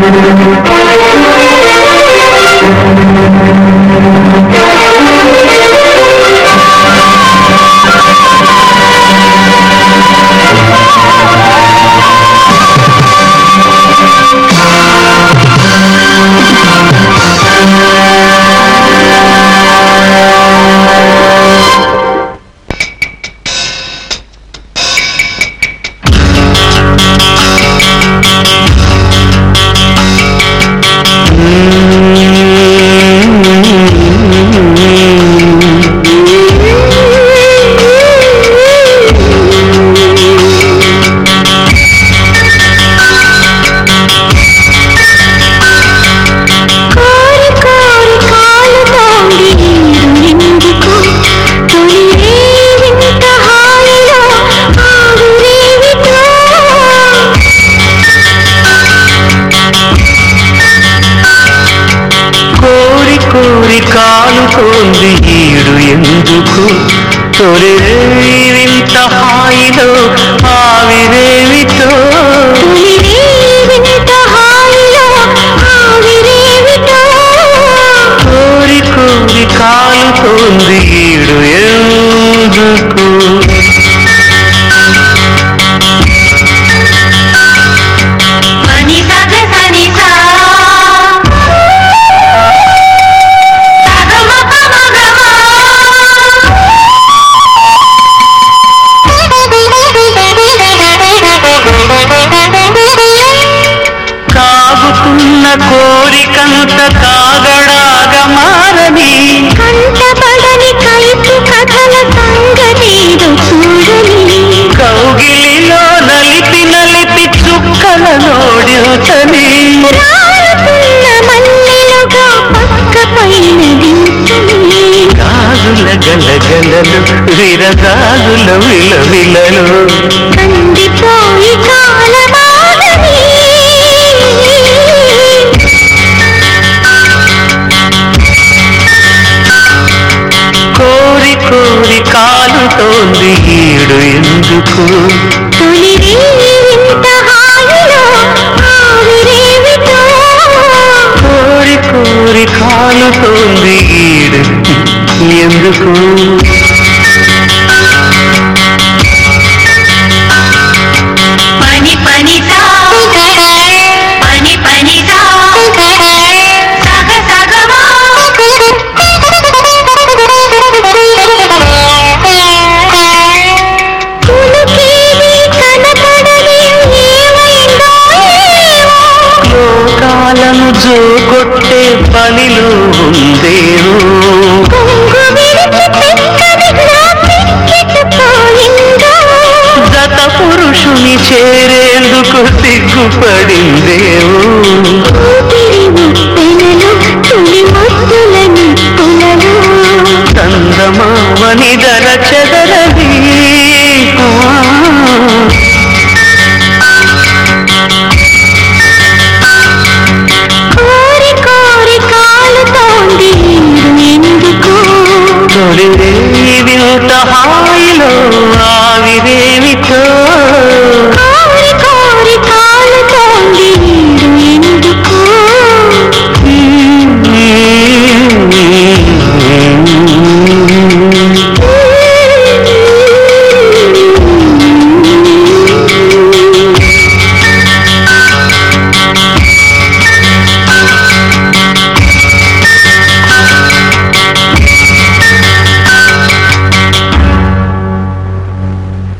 Música ತೋಂದಿ ಈಡು ಎಂದುಕು ತೊರೆದೇವಿಂತ ಹಾಯಿದು ಆವಿದೇವಿತೋ కాగడాగా మారని కంటపడని కైపు కథల సంగతేదో చూడని కౌగిలిలో నలిపి నలిపి చుక్కల నోడ్యూతని రాలుతున్న మల్లెలుగా పక్క పైన దించని గాజుల గలగలలు విరగాజుల విలవిలలు. को రోజు కొట్టే పనిలు ఉందేను గత పురుషుని చేరేందుకు సిగ్గుపడిందేవు కందమావనిద ஆவிவே